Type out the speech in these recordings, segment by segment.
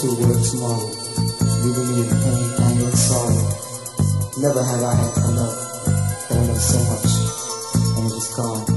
to work tomorrow, leaving me in pain and in sorrow. Never have I had enough, but I love so much, and it is gone.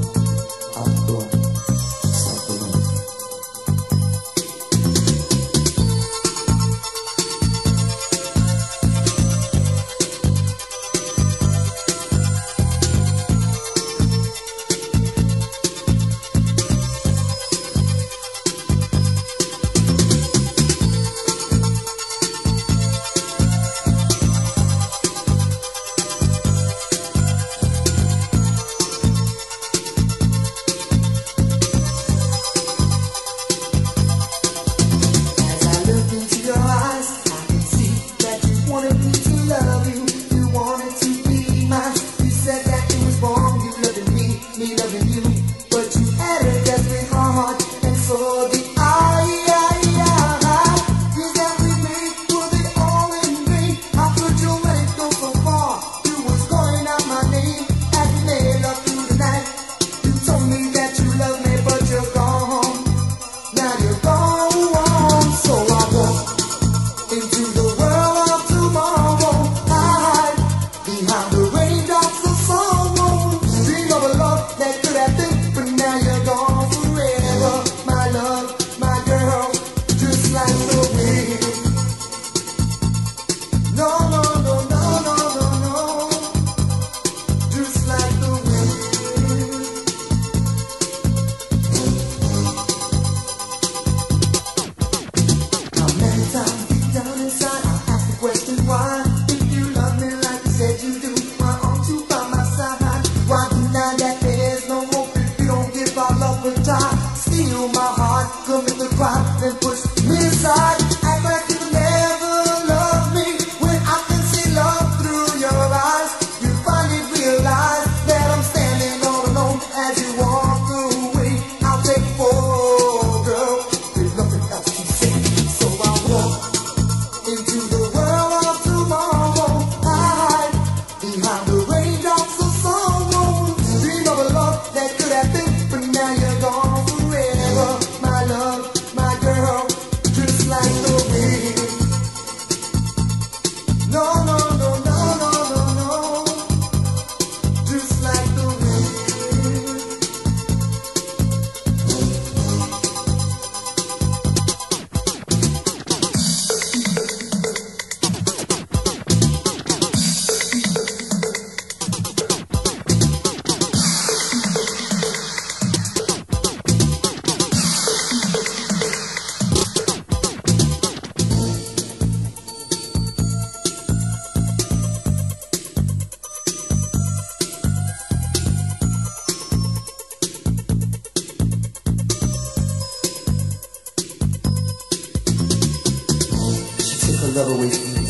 her love from me.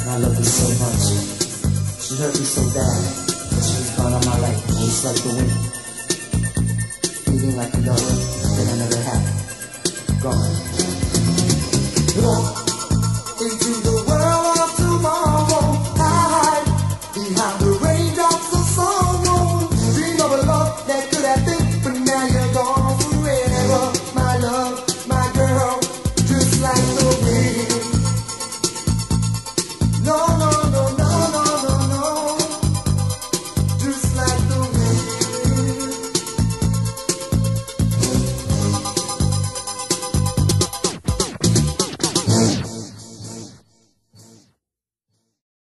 And I love her so much. She hurt me so bad that she was gone on my life just like the wind. Feeling like a daughter that I never had. Gone. Walk into the world of tomorrow. Hide behind the raindrops of sorrow. Dream of a love that could have been, but now you're gone.